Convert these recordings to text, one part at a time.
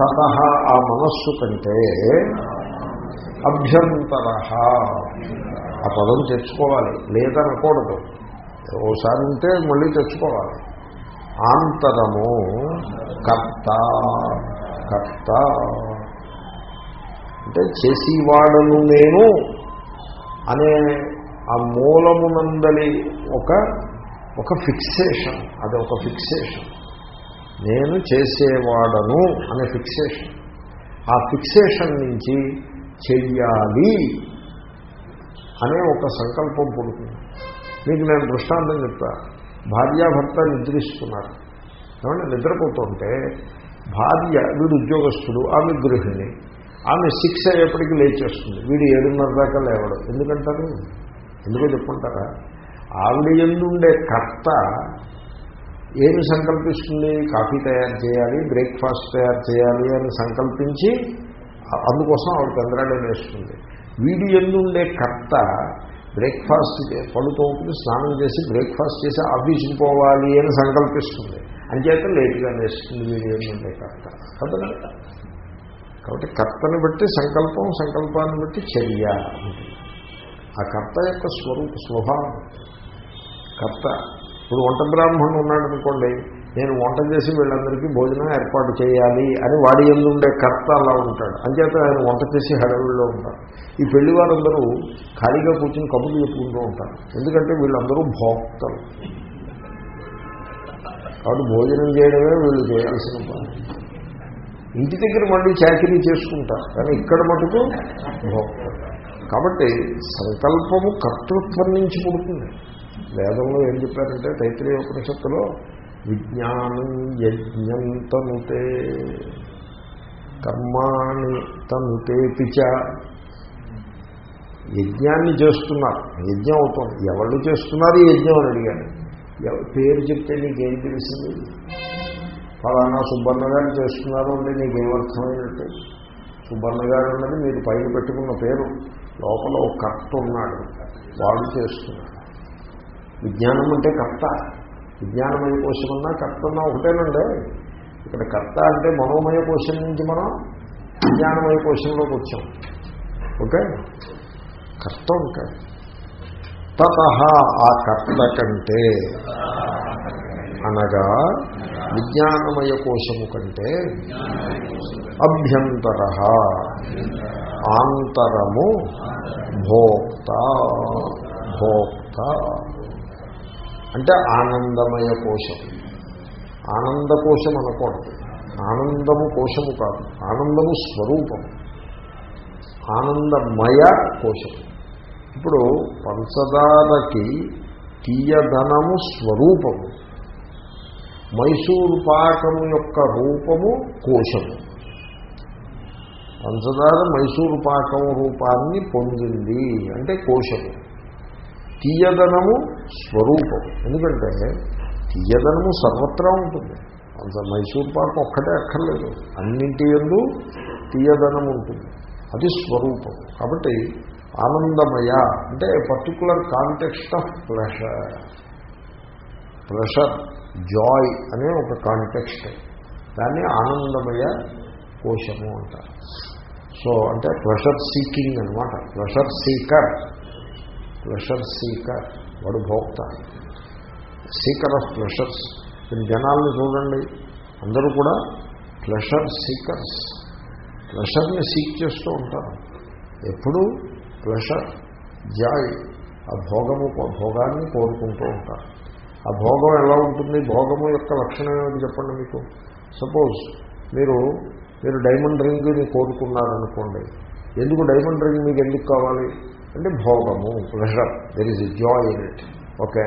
తత ఆ మనస్సు కంటే అభ్యంతర. ఆ పదం తెచ్చుకోవాలి లేదనకూడదు. ఓసారి ఉంటే మళ్ళీ తెచ్చుకోవాలి. ఆంతరము కర్త కర్త. అంటే చేసేవాడను నేను అనే ఆ మూలమునందలి ఒక ఒక ఫిక్సేషన్ అది ఒక ఫిక్సేషన్ నేను చేసేవాడను అనే ఫిక్సేషన్ ఆ ఫిక్సేషన్ నుంచి చెయ్యాలి అనే ఒక సంకల్పం పుడుతుంది. మీకు నేను దృష్టాంతం చెప్తా. భార్యాభర్త నిద్రిస్తున్నారు. ఏమంటే నిద్రపోతుంటే భార్య వీడు ఉద్యోగస్తుడు ఆమె గృహిణి ఆమె శిక్ష ఎప్పటికీ లేచేస్తుంది. వీడు ఏడున్నర దాకా లేవడు. ఎందుకంటారు? ఎందుకో చెప్పుకుంటారా? ఆవిడ ఎందుండే కర్త ఏమి సంకల్పిస్తుంది? కాఫీ తయారు చేయాలి బ్రేక్ఫాస్ట్ తయారు చేయాలి అని సంకల్పించి అందుకోసం ఆవిడ చంద్రాడే వేస్తుంది. వీడి ఎందుండే కర్త బ్రేక్ఫాస్ట్ పడుతూ తోపులు స్నానం చేసి బ్రేక్ఫాస్ట్ చేసి ఆఫీస్కి పోవాలి అని సంకల్పిస్తుంది. అంచేత లేట్గా నేస్తుంది వీడి ఎందుండే కర్త. కదా కాబట్టి కర్తని బట్టి సంకల్పం సంకల్పాన్ని బట్టి చర్య ఆ కర్త యొక్క స్వరూప స్వభావం. కర్త ఇప్పుడు వంట బ్రాహ్మణుడు ఉన్నాడు అనుకోండి నేను వంట చేసి వీళ్ళందరికీ భోజనం ఏర్పాటు చేయాలి అని వాడి ఉండే కర్త అలా ఉంటాడు. అంచేత ఆయన వంట చేసి హడవుల్లో ఉంటారు. ఈ పెళ్ళి వారందరూ ఖాళీగా కూర్చుని కబుర్లు చెప్పుకుంటూ ఉంటారు. ఎందుకంటే వీళ్ళందరూ భోక్తలు. కాబట్టి భోజనం చేయడమే వీళ్ళు చేయాల్సిన పని. ఇంటి దగ్గర మళ్ళీ చాకరీ చేసుకుంటారు. కానీ ఇక్కడ మటుకు భోక్తలు. కాబట్టి సంకల్పము కర్తృత్వం నుంచి పుడుతుంది. వేదంలో ఏం చెప్పారంటే తైత్రీయ ఉపనిషత్తులో విజ్ఞానం యజ్ఞం తనుతే కర్మాణి తనుతే పిచ. యజ్ఞాన్ని చేస్తున్నారు యజ్ఞం అవుతుంది. ఎవళ్ళు చేస్తున్నారు యజ్ఞం అని అడిగాను ఎవ- పేరు చెప్తే నీకేం తెలిసింది? ఫలానా సుబ్బన్న గారు చేస్తున్నారు అంటే నీకేమర్థమైనట్టు సుబ్బన్న గారు అన్నది మీరు పైన పెట్టుకున్న పేరు. లోపల ఒక కర్త ఉన్నాడు. వాడు చేస్తున్నాడు విజ్ఞానం అంటే కర్త. విజ్ఞానమయ కోశం ఉన్నా కర్త ఒకటేనండి. ఇక్కడ కర్త అంటే మనోమయ కోశం నుంచి మనం విజ్ఞానమయ కోశంలోకి వచ్చాం. ఓకే? కర్త ఉంటాడు తత ఆ కర్త కంటే అనగా విజ్ఞానమయ కోశము కంటే అభ్యంతర. ఆంతరము భోక్త భోక్త. అంటే ఆనందమయ కోశం. ఆనంద కోశం అనకూడదు ఆనందము కోశము కాదు. ఆనందము స్వరూపం. ఆనందమయ కోశం. ఇప్పుడు పంచదారకి తీయధనము స్వరూపము. మైసూరు పాకము యొక్క రూపము కోశము. పంచదార మైసూరు పాకం రూపాన్ని పొందింది అంటే కోశము. తీయదనము స్వరూపం. ఎందుకంటే తీయదనము సర్వత్రా ఉంటుంది. అంత మైసూర్ పాకం ఒక్కటే అక్కర్లేదు. అన్నింటి ఎందు తీయదనం ఉంటుంది. అది స్వరూపం. కాబట్టి ఆనందమయ అంటే particular context of pleasure pressure joy అనే ఒక కాంటెక్స్ట్ దాన్ని ఆనందమయ కోశము అంటారు. సో అంటే ప్రెషర్ సీకింగ్ అనమాట ప్రెషర్ సీకర్ ప్లెషర్ సీకర్ వాడు భోక్త. సీకర్ ఆఫ్ ప్లెషర్స్ మీరు జనాల్ని చూడండి. అందరూ కూడా ప్లెషర్ సీకర్స్ ప్లెషర్ని సీక్ చేస్తూ ఉంటారు. ఎప్పుడూ ప్లెషర్ జాయ్. ఆ భోగము భోగాన్ని కోరుకుంటూ ఉంటారు. ఆ భోగం ఎలా ఉంటుంది? భోగము యొక్క లక్షణం ఏమిటి చెప్పండి మీకు? సపోజ్ మీరు మీరు డైమండ్ రింగ్ని కోరుకున్నారనుకోండి. ఎందుకు డైమండ్ రింగ్ మీకు ఎందుకు కావాలి? అంటే భోగము pressure there is joy in it okay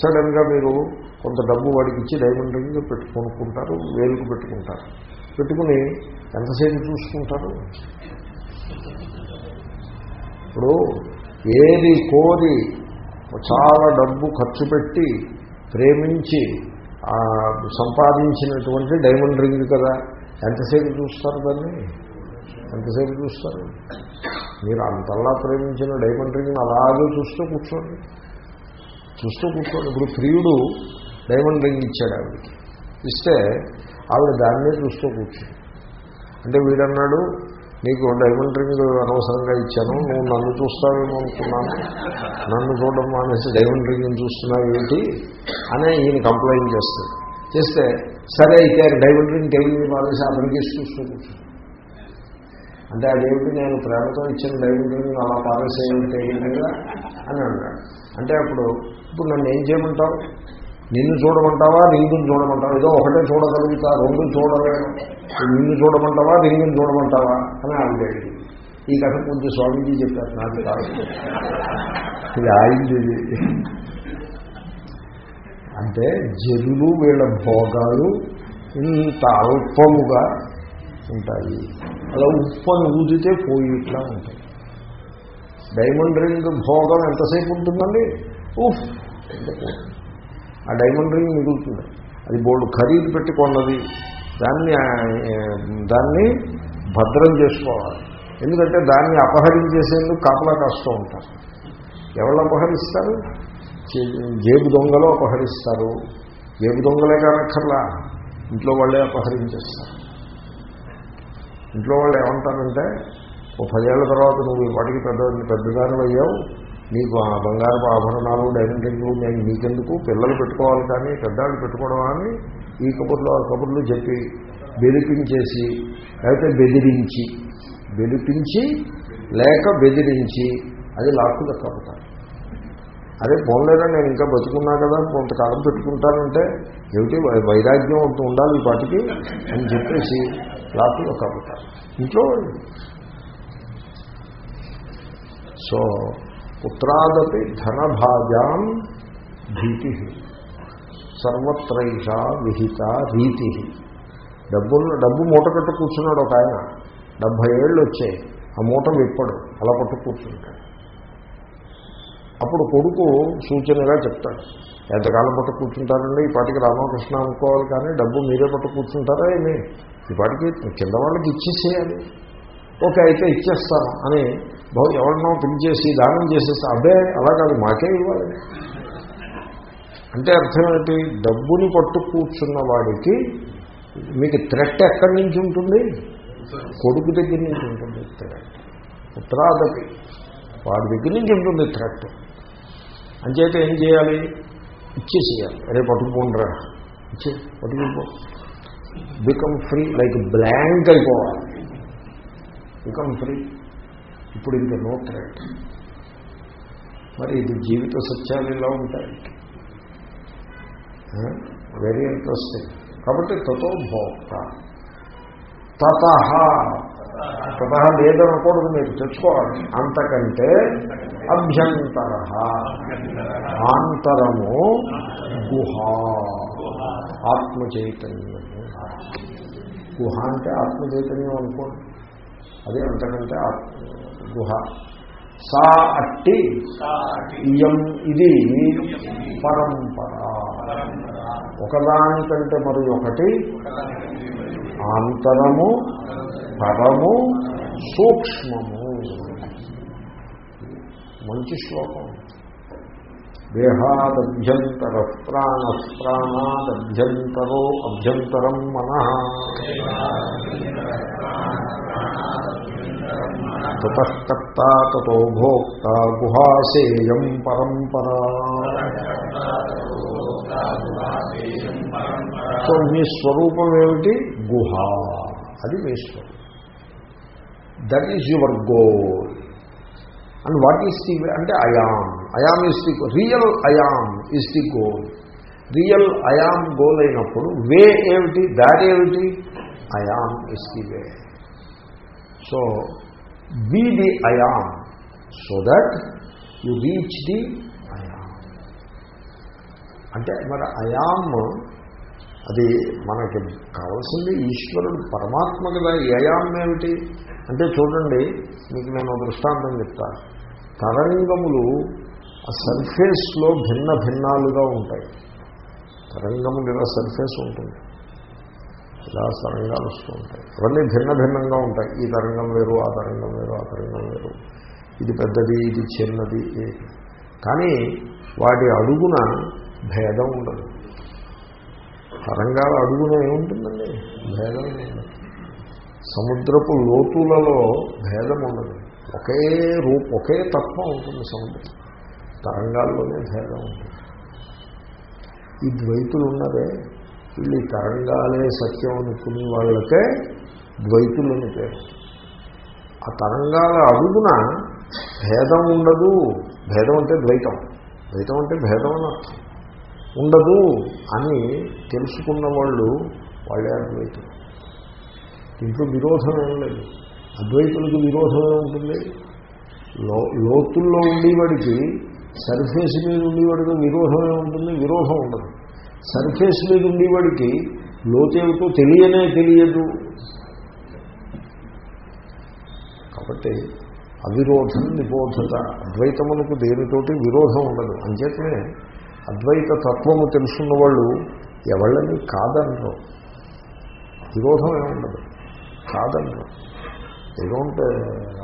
సడన్గా మీరు కొంత డబ్బు వాడికి ఇచ్చి డైమండ్ రింగ్ పెట్టు వేలుకు పెట్టుకుంటారు. పెట్టుకుని ఎంతసేపు చూసుకుంటారు? ఇప్పుడు ఏది కోరి చాలా డబ్బు ఖర్చు పెట్టి ప్రేమించి సంపాదించినటువంటి డైమండ్ రింగ్ కదా ఎంతసేపు చూస్తారు దాన్ని? ఎంతసేపు చూస్తారు? మీరు అంతల్లా ప్రేమించిన డైమండ్ రింగ్ని అలాగే చూస్తూ కూర్చోండి. చూస్తూ కూర్చోండి. ఇప్పుడు ప్రియుడు డైమండ్ రింగ్ ఇచ్చాడు ఆవిడకి. ఇస్తే ఆవిడ దాన్నే చూస్తూ కూర్చుంది అంటే వీడన్నాడు నీకు డైమండ్ రింగ్ అనవసరంగా ఇచ్చాను నువ్వు నన్ను చూస్తావేమో అనుకున్నాను. నన్ను చూడడం మానేసి డైమండ్ రింగ్ చూస్తున్నావు ఏంటి? అని ఈయన కంప్లైంట్ చేస్తాడు. చేస్తే సరే అయితే డైమండ్ రింగ్ టైం మానేసి అతనికి చూస్తూ కూర్చుంది అంటే అదేమిటి నేను ప్రేమతో ఇచ్చిన డైమండ్ అలా పారేసేయంటే ఏంటంగా అని అన్నాడు. అంటే అప్పుడు ఇప్పుడు నన్ను ఏం చేయమంటావు? నిన్ను చూడమంటావా? రింగుని చూడమంటావా? ఏదో ఒకటే చూడగలుగుతా రెండు చూడలేను. నిన్ను చూడమంటావా? రింగుని చూడమంటావా? అని ఆవిడ ఈ కథ కొంచెం స్వామీజీ చెప్పారు నాకు కాదు. ఇది ఆయింది అంటే జరులు వీళ్ళ భోగాలు ఇంత అల్పముగా ఉంటాయి. అలా ఉప్పని ఊదితే పోయి ఇట్లా ఉంటాయి డైమండ్ రింగ్ భోగం ఎంతసేపు ఉంటుందండి? ఉఫ్ ఆ డైమండ్ రింగ్ మిగులుతుంది. అది బోర్డు ఖరీదు పెట్టి కొన్నది. దాన్ని దాన్ని భద్రం చేసుకోవాలి. ఎందుకంటే దాన్ని అపహరించేసేందుకు కాపలా కాస్తూ ఉంటారు. ఎవరు అపహరిస్తారు? జేబు దొంగలు అపహరిస్తారు. జేబు దొంగలే కానక్కర్లా. ఇంట్లో వాళ్ళే అపహరించేస్తారు. ఇంట్లో వాళ్ళు ఏమంటారంటే ఓ పదేళ్ళ తర్వాత నువ్వు వాటికి పెద్ద పెద్దదాని అయ్యావు. నీకు ఆ బంగారపు ఆభరణాలు డైనింగ్ టేబుల్ నేను నీకెందుకు? పిల్లలు పెట్టుకోవాలి కానీ పెద్దవాళ్ళు పెట్టుకోవడం అని ఈ కబుర్లు ఆ కబుర్లు చెప్పి బెదిపించేసి లేకపోతే బెదిరించి బెదిపించి లేక బెదిరించి అది లాక్కు దక్కవుతారు అదే పోన్లేదా నేను ఇంకా బతుకున్నా కదా కొంతకాలం పెట్టుకుంటానంటే ఏమిటి వైరాగ్యం ఉండాలి వాటికి అని చెప్పేసి లాక్కు దక్కవుతారు ఇంట్లో సో పుత్రాదపి ధనభాజాం భీతి. సర్వత్రైష విహిత రీతి డబ్బులు డబ్బు మూట కట్టు కూర్చున్నాడు ఒక ఆయన. డెబ్భై ఏళ్ళు వచ్చాయి ఆ మూట విప్పడు. అలా పట్టు కూర్చుంటాడు. అప్పుడు కొడుకు సూచనగా చెప్తాడు. ఎంతకాలం పట్టు కూర్చుంటారండి? ఈ పాటికి రామకృష్ణ అనుకోవాలి కానీ డబ్బు మీరే పట్టు కూర్చుంటారా ఏమి? ఈ పాటికి కింద వాళ్ళకి ఇచ్చేసేయాలి. ఓకే అయితే ఇచ్చేస్తాను అని బహు ఎవరినో పిలిచేసి దానం చేసేసి అదే అలా కాదు మాకే ఇవ్వాలి. అంటే అర్థం ఏంటి? డబ్బుని పట్టు కూర్చున్న వాడికి మీకు థ్రెట్ ఎక్కడి నుంచి ఉంటుంది? కొడుకు దగ్గర నుంచి ఉంటుంది థ్రెట్ పుత్రాదపి వాడి దగ్గర నుంచి ఉంటుంది థ్రెట్ అంచేత ఏం చేయాలి? ఇచ్చేసేయాలి. అరే పట్టుకుపోండిరా. ఇచ్చే పట్టుకుపో. బికమ్ ఫ్రీ లైక్ బ్లాంక్ అయిపోవాలి బికమ్ ఫ్రీ ఇప్పుడు ఇంకా నో థ్రెట్ మరి ఇది జీవిత సత్యాలు ఇలా ఉంటాయి. వెరీ ఇంట్రెస్టింగ్ కాబట్టి తతో భోక్త. తత. తత లేదనకూడదు మీరు తెచ్చుకోవాలి. అంతకంటే అభ్యంతర. ఆంతరము గుహ. ఆత్మ గుహ అంటే ఆత్మ చైతన్యం అనుకోండి. అదే అంతకంటే ఆత్మ గుహ. సా అట్టి ఇయం ఇది పరంపర. ఒకదానికంటే మరి ఒకటి. ఆంతరము పరము. సూక్ష్మము. మంచి శ్లోకం. దేహాదభ్యంతర ప్రాణ ప్రాణాదభ్యంతరో అభ్యంతరం మన తతకర్త తో భోక్త గుహాసేయం పరంపరా సో మీ స్వరూపం ఏమిటి గుహ అది మీ స్వరూపం. That is your goal and what is the అంటే I am I am is the real I am is the goal real I am goal అయినప్పుడు వే ఏమిటి దారి ఏమిటి I am is the way so be the I am so that you reach the I am అంటే మరి I'm అది మనకి కావాల్సింది ఈశ్వరుడు పరమాత్మ కదా. ఈ అయామ్ ఏమిటి? అంటే చూడండి మీకు నేను దృష్టాంతం చెప్తా. తరంగములు ఆ సర్ఫేస్లో భిన్న భిన్నాలుగా ఉంటాయి. తరంగములు ఇలా సర్ఫేస్ ఉంటుంది. ఇలా తరంగాలు వస్తూ ఉంటాయి. ఇవన్నీ భిన్న భిన్నంగా ఉంటాయి. ఈ తరంగం వేరు ఆ తరంగం వేరు ఆ తరంగం వేరు. ఇది పెద్దది ఇది చిన్నది కానీ వాటి అడుగున భేదం ఉండదు. తరంగాల అడుగున ఏముంటుందండి? భేదం ఉండదు సముద్రపు లోతులలో భేదం ఉండదు. ఒకే రూప ఒకే తత్వం ఉంటుంది సముద్రం. తరంగాల్లోనే భేదం ఉంటుంది. ఈ ద్వైతులు ఉన్నదే వీళ్ళు ఈ తరంగాలే సత్యం అనుకునే వాళ్ళకే ద్వైతులని పేరు. ఆ తరంగాల అడుగున భేదం ఉండదు. భేదం అంటే ద్వైతం. ద్వైతం అంటే భేదం అని అర్థం. ఉండదు అని తెలుసుకున్న వాళ్ళు వాళ్ళే అద్వైతులు దీంట్లో విరోధం ఏం లేదు. అద్వైతులకు విరోధం ఏముంటుంది లో లోతుల్లో ఉండేవాడికి సర్ఫేస్ మీద ఉండేవాడికి విరోధం ఏముంటుంది విరోధం ఉండదు. సర్ఫేస్ మీద ఉండేవాడికి లోతేమిటో తెలియనే తెలియదు. కాబట్టి అవిరోధం నిబోధత అద్వైతములకు దేనితోటి విరోధం ఉండదు. అంచేతనే అద్వైత తత్వము తెలుసున్న వాళ్ళు ఎవళ్ళని కాదనరు. విరోధం ఏముండదు కాదండి. They don't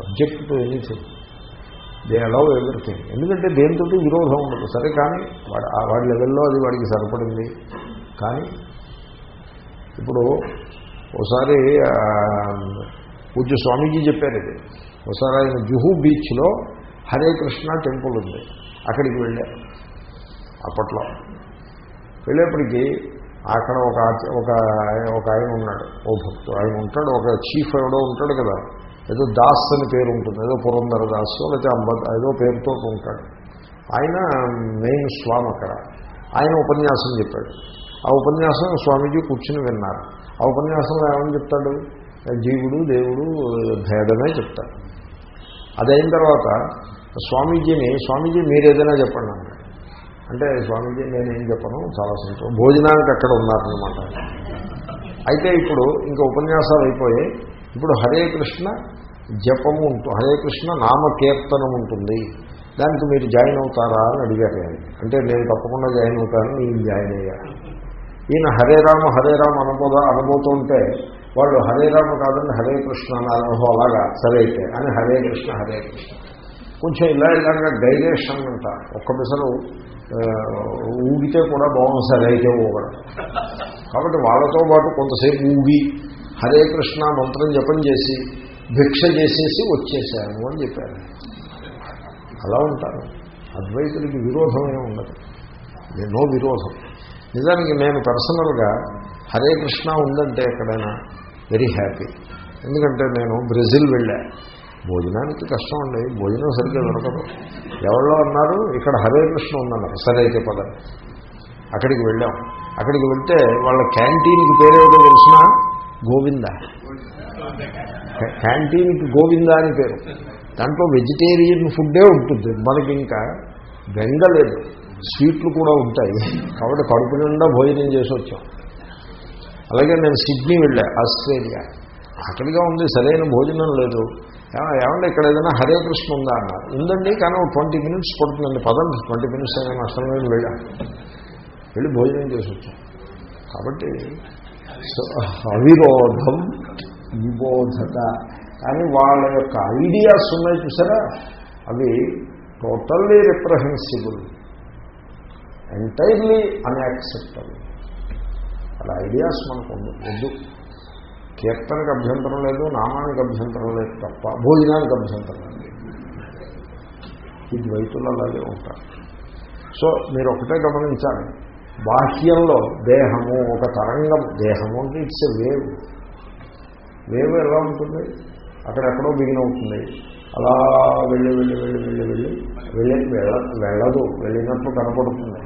object to anything they allow everything. ఎందుకంటే దేనితో విరోధం ఉండదు. సరే కానీ వాడి వాడి లెవెల్లో అది వాడికి సరిపడింది. కానీ ఇప్పుడు ఒకసారి పూజ్య స్వామీజీ చెప్పారు ఇది. ఒకసారి ఆయన జుహూ బీచ్లో హరే కృష్ణ టెంపుల్ ఉంది. అక్కడికి వెళ్ళారు అప్పట్లో. వెళ్ళేప్పటికీ అక్కడ ఒక ఒక ఒక ఆయన ఉన్నాడు ఓ భక్తుడు. ఆయన ఉంటాడు ఒక చీఫ్ ఎవడో ఉంటాడు కదా. ఏదో దాస్ అని పేరు ఉంటుంది ఏదో పురంధర దాస్ లేకపోతే అంబ ఏదో పేరుతో ఉంటాడు. ఆయన మెయిన్ స్వామి అక్కడ. ఆయన ఉపన్యాసం చెప్పాడు. ఆ ఉపన్యాసం స్వామీజీ కూర్చుని విన్నారు. ఆ ఉపన్యాసంలో ఏమని చెప్తాడు? జీవుడు దేవుడు భేదమే చెప్తాడు. అదైన తర్వాత స్వామీజీని స్వామీజీ మీరు ఏదైనా చెప్పండి అన్నాడు. అంటే స్వామీజీ నేనేం చెప్పను? చాలా సంతోషం. భోజనానికి అక్కడ ఉన్నారనమాట అయితే ఇప్పుడు ఇంకా ఉపన్యాసాలు అయిపోయాయి ఇప్పుడు హరే కృష్ణ జపము ఉంటుంది హరే కృష్ణ నామకీర్తనం ఉంటుంది. దానికి మీరు జాయిన్ అవుతారా అని అడిగారు ఆయన. అంటే నేను తప్పకుండా జాయిన్ అవుతాను నేను జాయిన్ అయ్యా ఈయన హరే రామ హరే రామ అనబోదా అనబోతుంటే వాళ్ళు హరే రామ కాదని హరే కృష్ణ అన్నారు అలాగా సరే అయితే అని హరే కృష్ణ హరే కృష్ణ. కొంచెం ఇలా ఇలాగా డైజేషన్ అంట. ఒక్క పిసరు ఊగితే కూడా బాగుంది సరే అయితే ఊగడం కాబట్టి వాళ్ళతో పాటు కొంతసేపు ఊగి హరే కృష్ణ మంత్రం జపం చేసి భిక్ష చేసేసి వచ్చేసాను అని చెప్పారు. అలా ఉంటారు. అద్వైతులకి విరోధమే ఉండదు. నో విరోధం. నిజానికి నేను పర్సనల్గా హరే కృష్ణ ఉందంటే ఎక్కడైనా వెరీ హ్యాపీ. ఎందుకంటే నేను బ్రెజిల్ వెళ్ళాను భోజనానికి కష్టం అండి భోజనం సరిగ్గా దొరకదు. ఎవరో అన్నారు ఇక్కడ హరే కృష్ణ ఉందన్నారు. సరే అయితే పద. అక్కడికి వెళ్ళాం. అక్కడికి వెళ్తే వాళ్ళ క్యాంటీన్కి పేరేదో తెలిసిన? గోవింద. క్యాంటీన్కి గోవింద అని పేరు. దాంట్లో వెజిటేరియన్ ఫుడ్డే ఉంటుంది. మనకి ఇంకా బెంగలేదు స్వీట్లు కూడా ఉంటాయి. కాబట్టి కడుపు నిండా భోజనం చేసి వచ్చాం. అలాగే నేను సిడ్నీ వెళ్ళా ఆస్ట్రేలియా. అక్కడిగా ఉంది. సరైన భోజనం లేదు. ఏమంటే ఇక్కడ ఏదైనా హరే కృష్ణ ఉందా? అన్నారు ఉందండి కానీ ఒక ట్వంటీ మినిట్స్ పడుతుందండి. పదండి ట్వంటీ మినిట్స్ అయినా నష్టం లేదు వెళ్ళి భోజనం చేసి వచ్చాం. కాబట్టి అవిరోధం విబోధత. కానీ వాళ్ళ యొక్క ఐడియాస్ ఉన్నాయి చూసారా? అవి టోటల్లీ రిప్రహెన్సిబుల్. ఎంటైర్లీ అన్యాక్సెప్టబుల్ అలా ఐడియాస్ మనకు వద్దు. కీర్తనకు అభ్యంతరం లేదు నామానికి అభ్యంతరం లేదు తప్ప భోజనానికి అభ్యంతరం లేదు. ఈ ద్వైతులు అలాగే ఉంటారు. సో మీరు ఒకటే గమనించాలి. బాహ్యంలో దేహము ఒక తరంగం దేహము అంటే ఇట్స్ ఎ వేవ్. వేవ్ ఎలా ఉంటుంది? అక్కడెక్కడో బిగిన్ అవుతుంది. అలా వెళ్ళి వెళ్ళి వెళ్ళి వెళ్ళి వెళ్ళి వెళ్ళి వెళ్ళ వెళ్ళదు. వెళ్ళినట్లు కనపడుతుంది.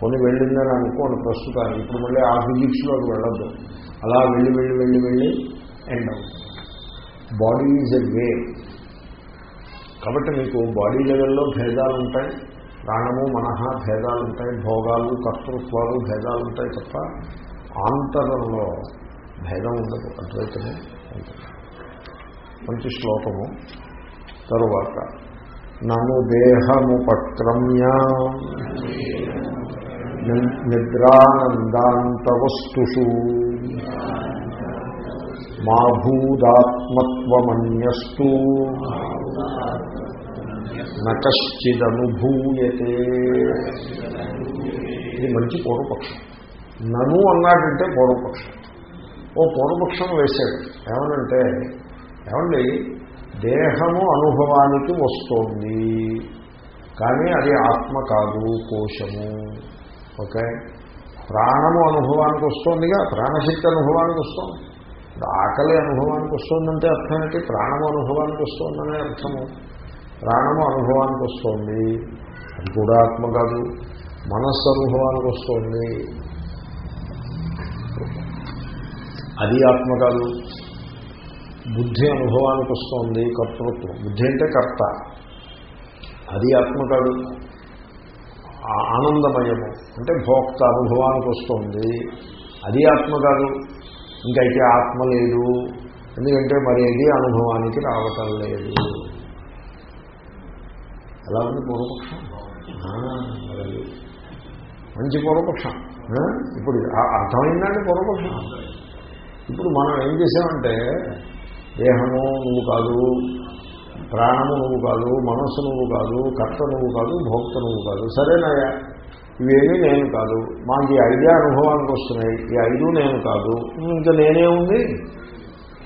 కొన్ని వెళ్ళిందని అనుకోండి ప్రస్తుతానికి. ఇప్పుడు మళ్ళీ ఆ ఫిజిక్స్లోకి వెళ్ళద్దు. అలా వెళ్ళి వెళ్ళి వెళ్ళి వెళ్ళి ఎండ్ అవుతుంది. బాడీ ఈజ్ ఎ వేవ్ కాబట్టి మీకు బాడీ లెవెల్లో భేదాలు ఉంటాయి ప్రాణము మనహ భేదాలు ఉంటాయి భోగాలు కర్తృత్వాలు భేదాలు ఉంటాయి తప్ప ఆంతరంలో భేదం ఉండదు. అద్వైతమే ఉంటుంది. మంచి శ్లోకము. తరువాత నను దేహముపక్రమ్య. నిద్రానందాంతవస్తుషు. మా భూదాత్మత్వమన్యస్తు నశ్చిదనుభూయతే ఇది మంచి పూర్వపక్షం. నను అన్నాడంటే పూర్వపక్షం. ఓ పూర్వపక్షం వేశాడు. ఏమనంటే ఏమండి దేహము అనుభవానికి వస్తోంది కానీ అది ఆత్మ కాదు కోశము. ఓకే. ప్రాణము అనుభవానికి వస్తుందిగా ప్రాణశక్తి అనుభవానికి వస్తుంది. ఆకలి అనుభవానికి వస్తుందంటే అర్థం ఏంటి? ప్రాణము అనుభవానికి వస్తుందనే అర్థము. ప్రాణము అనుభవానికి వస్తుంది. అది కూడా ఆత్మ కాదు. మనస్సు అనుభవానికి వస్తుంది. అది ఆత్మ కాదు. బుద్ధి అనుభవానికి వస్తుంది కర్తృత్వం. బుద్ధి అంటే కర్త. అది ఆత్మ కాదు. ఆనందమయము. అంటే భోక్త అనుభవానికి వస్తుంది. అది ఆత్మ కాదు. ఇంకైతే ఆత్మ లేదు. ఎందుకంటే మరి అది అనుభవానికి రావటం లేదు. ఎలా ఉంది పూర్వపక్షం? మంచి పూర్వపక్షం. ఇప్పుడు ఆ- అర్థమైందండి పూర్వపక్షం? ఇప్పుడు మనం ఏం చేసామంటే దేహము నువ్వు కాదు ప్రాణము నువ్వు కాదు మనస్సు నువ్వు కాదు కర్త నువ్వు కాదు భోక్త నువ్వు కాదు సరేనాయా ఇవేమీ నేను కాదు. మాకు ఈ ఐడియా అనుభవానికి వస్తున్నాయి. ఈ ఐదు నేను కాదు. ఇంకా నేనే ఉంది?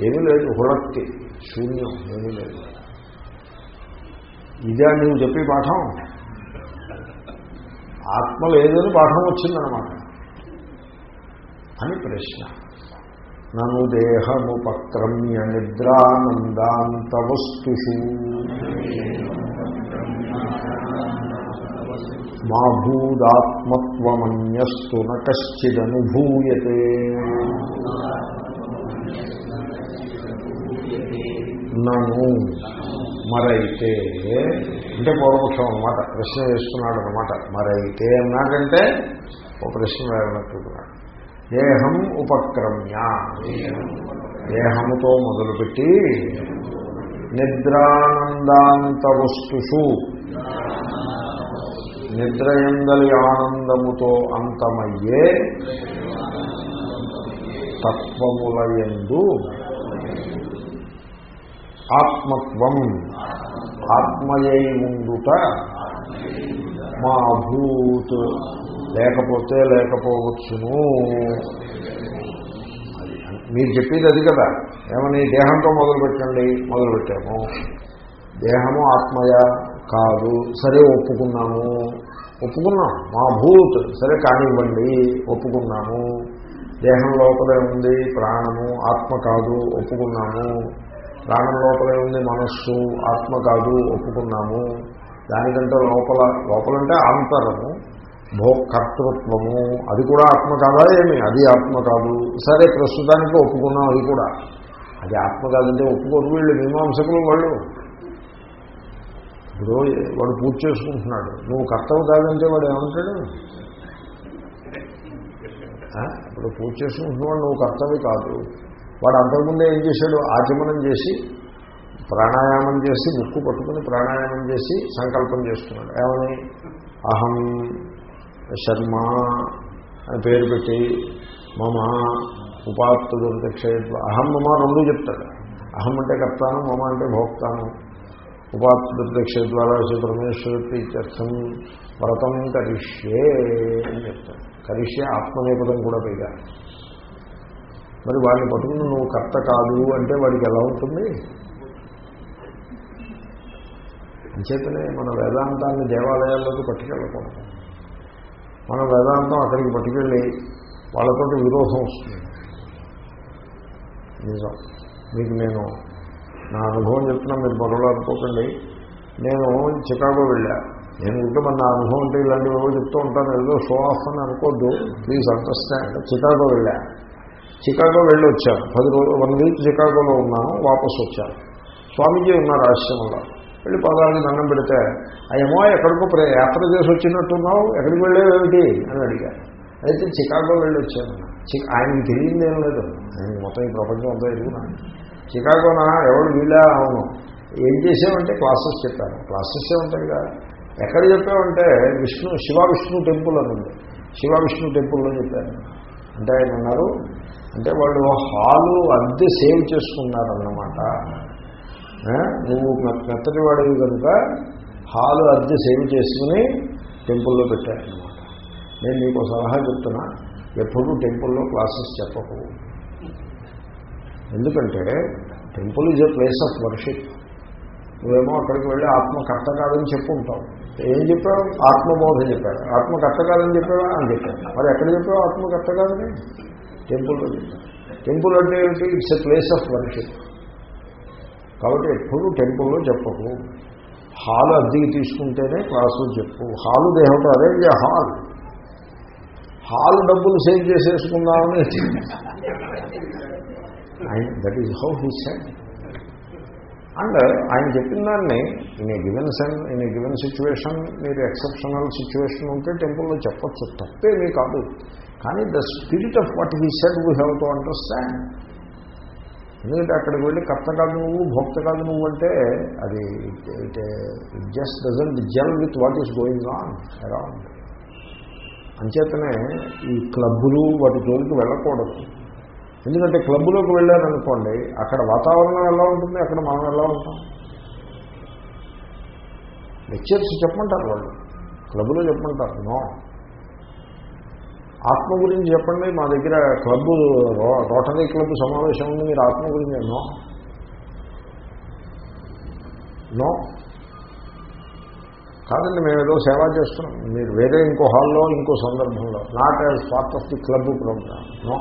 ఏమీ లేదు. హుళక్తి శూన్యం. ఏమీ లేదు. ఇదే నువ్వు చెప్పే పాఠం? ఆత్మ లేదని పాఠం వచ్చిందనమాట అని ప్రశ్న. నను దేహముపక్రమ్య నిద్రానందాంతవస్తుషు. మా భూదాత్మత్వమన్యస్సు నశ్చిదనుభూయతే కశ్చిదనుభూయతే. నను మరైతే అంటే పూర్వపక్షం అనమాట ప్రశ్న వేస్తున్నాడు అనమాట మరైతే అన్నాడంటే ఓ ప్రశ్న వేయాలనుకుంటున్నాడు దేహం ఉపక్రమ్య. దేహముతో మొదలుపెట్టి నిద్రానందాంత వస్తుషు నిద్రయందలి ఆనందముతో అంతమయ్యే తత్వములయందు ఆత్మత్వం. ఆత్మయై ఉండుట మా భూత్ లేకపోతే లేకపోవచ్చును. మీరు చెప్పేది అది కదా. ఏమని దేహంతో మొదలుపెట్టండి మొదలుపెట్టాము. దేహము ఆత్మయ? కాదు. సరే ఒప్పుకున్నాము. ఒప్పుకున్నాం. మా భూత్ సరే కానివ్వండి ఒప్పుకున్నాము. దేహం లోపలే ఉంది ప్రాణము ఆత్మ కాదు ఒప్పుకున్నాము. ప్రాణం లోపలే ఉంది మనస్సు ఆత్మ కాదు ఒప్పుకున్నాము. దానికంటే లోపల లోపలంటే ఆంతరము భో కర్తృత్వము అది కూడా ఆత్మ కాదా ఏమి? అది ఆత్మ కాదు. సరే ప్రస్తుతానికి ఒప్పుకున్నాం అది కూడా. అది ఆత్మ కాదంటే ఒప్పుకోరు వీళ్ళు మీమాంసకులు వాళ్ళు. ఇప్పుడు వాడు పూజ చేసుకుంటున్నాడు. నువ్వు కర్తవు కాదంటే వాడు ఏమంటాడు? ఇప్పుడు పూజ చేసుకుంటున్నవాడు నువ్వు కర్తవి కాదు. వాడు అంతకుముందే ఏం చేశాడు? ఆచమనం చేసి ప్రాణాయామం చేసి ముక్కు పట్టుకుని ప్రాణాయామం చేసి సంకల్పం చేస్తున్నాడు. ఏమని? అహం శర్మ అని పేరు పెట్టి మమ ఉపాత్తుడు క్షయత్వ అహం మమ రెండూ చెప్తాడు. అహం అంటే కర్తాను మమ అంటే భోక్తాను. ఉపాత్తుదక్ష ద్వారా శ్రీ పరమేశ్వరి ఇత్యర్థం వ్రతం కరిష్యే అని చెప్తాడు. కరిష్యే ఆత్మనేపదం కూడా పైగా. మరి వాడిని పట్టుకుని నువ్వు కర్త కాదు అంటే వాడికి ఎలా ఉంటుంది? అంచేతనే మన వేదాంతాన్ని దేవాలయాల్లోకి పట్టుకెళ్ళకూడదు. మన వేదాంతం అక్కడికి పట్టుకెళ్ళి వాళ్ళతో విరోధం వస్తుంది. నిజం. మీకు నేను నా అనుభవం చెప్తున్నా మీరు మరొకరు అనుకోకండి. నేను చికాగో వెళ్ళా. నేను ఇంకా మన అనుభవం అంటే ఇలాంటివి ఏవో చెప్తూ ఉంటాను. ఏదో షో ఆఫ్ అని అనుకోద్దు. ప్లీజ్ అండర్స్టాండ్ చికాగో వెళ్ళా. చికాగో వెళ్ళి వచ్చాను. పది రోజులు వన్ వీక్ చికాగోలో ఉన్నాను. వాపసు వచ్చాను. స్వామీజీ ఉన్నారు ఆశ్రమంలో. వెళ్ళి పదాలకి దండం పెడితే అయ్యమో ఎక్కడికో ప్ర యాత్ర చేసి వచ్చినట్టున్నావు? ఎక్కడికి వెళ్ళేవేమిటి? అని అడిగారు. అయితే చికాగో వెళ్ళి వచ్చాను. చి ఆయనకి తెలియదు ఏం లేదు. ఆయన మొత్తం ఈ ప్రపంచం అంతా ఎదుగున్నాను చికాగోనా? ఎవరు వీళ్ళా? అవును. ఏం చేసామంటే క్లాసెస్ చెప్పాను. క్లాసెస్ ఉంటాయి కదా? ఎక్కడ చెప్పామంటే విష్ణు శివ విష్ణు టెంపుల్ అని ఉంది. శివ విష్ణు టెంపుల్లో చెప్పాను. అంటే ఆయన అన్నారు అంటే వాళ్ళు హాలు అద్దె సేవ్ చేసుకున్నారన్నమాట. నువ్వు మె- మెత్తటి వాడివి కనుక హాలు అద్దె సేవ్ చేసుకుని టెంపుల్లో పెట్టారనమాట నేను నీకు సలహా చెప్తున్నా. ఎప్పుడూ టెంపుల్లో క్లాసెస్ చెప్పకు. ఎందుకంటే temple is a place of worship. నువ్వేమో అక్కడికి వెళ్ళి ఆత్మకర్త కాదని చెప్పుకుంటావు ఏం చెప్పావు? ఆత్మబోధ చెప్పాడు ఆత్మకర్త కాదని చెప్పావా? అని చెప్పాడు మరి ఎక్కడ చెప్పావు ఆత్మకర్త కాదని? టెంపుల్లో చెప్పాడు టెంపుల్ అంటే ఏంటి? It's a place of worship. కాబట్టి ఎప్పుడు టెంపుల్లో చెప్పకు. హాల్ అద్దెకి తీసుకుంటేనే క్లాసులు చెప్పు. హాలు దేహంతో అరేంజ్ హాల్. హాల్ డబ్బులు save చేసేసుకుందామని that is how he said and ఆయన చెప్పిన దాన్ని in a given sense in a given situation మీరు ఎక్సెప్షనల్ సిచ్యువేషన్ ఉంటే టెంపుల్లో చెప్పచ్చు. తప్పేమీ కాదు. కానీ the spirit of what he said we have to understand ఎందుకంటే అక్కడికి వెళ్ళి కర్త కాదు నువ్వు భోక్త కాదు నువ్వు అంటే అది it just doesn't gel with what is going on around అంచేతనే ఈ క్లబ్బులు వాటి జోలికి వెళ్ళకూడదు. ఎందుకంటే క్లబ్బులోకి వెళ్ళారనుకోండి అక్కడ వాతావరణం ఎలా ఉంటుంది అక్కడ మనం ఎలా ఉంటాం? లెక్చర్స్ చెప్పమంటారు వాళ్ళు. క్లబ్లో చెప్పమంటారు నో ఆత్మ గురించి చెప్పండి మా దగ్గర క్లబ్ రోటరీ క్లబ్ సమావేశం ఉంది మీరు ఆత్మ గురించి నో. నో. కాదండి మేము ఏదో సేవ చేస్తున్నాం. మీరు వేరే ఇంకో హాల్లో ఇంకో సందర్భంలో. Not as part of the club programme no.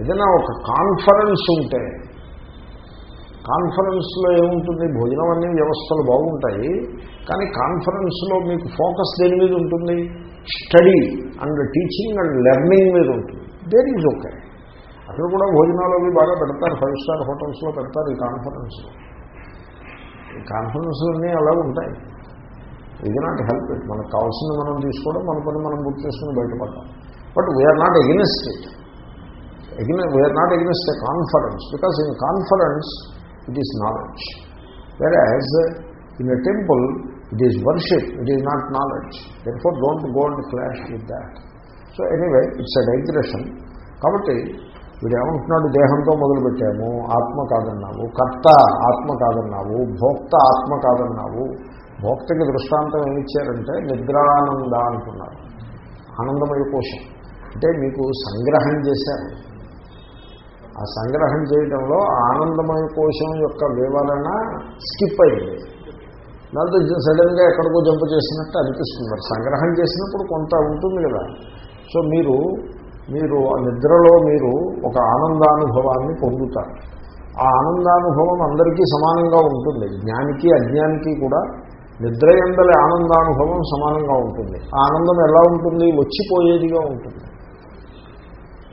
ఏదైనా ఒక కాన్ఫరెన్స్ ఉంటే కాన్ఫరెన్స్లో ఏముంటుంది? భోజనం అన్ని వ్యవస్థలు బాగుంటాయి. కానీ కాన్ఫరెన్స్లో మీకు ఫోకస్ దేని మీద ఉంటుంది? Study and teaching and learning మీద ఉంటుంది. There is okay? అక్కడ కూడా భోజనాలు అవి బాగా పెడతారు. ఫైవ్ స్టార్ హోటల్స్లో పెడతారు ఈ కాన్ఫరెన్స్లో ఈ కాన్ఫరెన్స్లన్నీ అలా ఉంటాయి. ఇది నాట్ హెల్ప్ ఇట్ మనకు కావాల్సింది మనం తీసుకోవడం మన పని మనం గుర్తు చేసుకుని బయటపడతాం. But we're not against it against we're not against a conference because in conference it is knowledge where whereas in a temple it is worship it is not knowledge then for don't gold clash with that so anyway it's a digression కాబట్టి వీడు ఏమంటున్నాడు? దేహంతో మొదలుపెట్టాము ఆత్మ కాదన్నావు. కర్త ఆత్మ కాదన్నావు. భోక్త ఆత్మ కాదన్నావు. భోక్తకి దృష్టాంతం ఏమి ఇచ్చారంటే నిద్రానంద అనుకున్నారు. ఆనందమయ కోసం అంటే మీకు సంగ్రహం చేశారు. ఆ సంగ్రహం చేయడంలో ఆనందమయ కోశం యొక్క వివరణ స్కిప్ అయింది. దాంతో సడన్గా ఎక్కడికో జంపు చేసినట్టు అనిపిస్తుంది. మరి సంగ్రహం చేసినప్పుడు కొంత ఉంటుంది కదా. సో మీరు మీరు ఆ నిద్రలో మీరు ఒక ఆనందానుభవాన్ని పొందుతారు. ఆ ఆనందానుభవం అందరికీ సమానంగా ఉంటుంది. జ్ఞానికి అజ్ఞానికి కూడా నిద్ర ఎందలి ఆనందానుభవం సమానంగా ఉంటుంది. ఆ ఆనందం ఎలా ఉంటుంది? వచ్చిపోయేదిగా ఉంటుంది.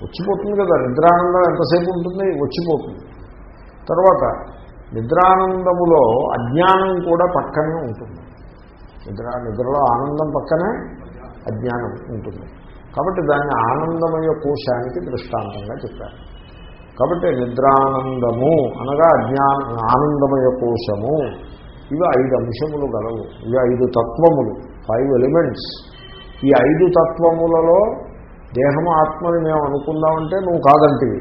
వచ్చిపోతుంది కదా నిద్రానందం ఎంతసేపు ఉంటుంది? వచ్చిపోతుంది. తర్వాత నిద్రానందములో అజ్ఞానం కూడా పక్కనే ఉంటుంది. నిద్ర నిద్రలో ఆనందం పక్కనే అజ్ఞానం ఉంటుంది. కాబట్టి దాన్ని ఆనందమయ కోశానికి దృష్టాంతంగా చెప్పారు. కాబట్టి నిద్రానందము అనగా అజ్ఞాన ఆనందమయ కోశము. ఇవి ఐదు అంశములు గలవు. ఇవి ఐదు తత్వములు. ఫైవ్ ఎలిమెంట్స్ ఈ ఐదు తత్వములలో దేహము ఆత్మని మేము అనుకుందామంటే నువ్వు కాదంటివి.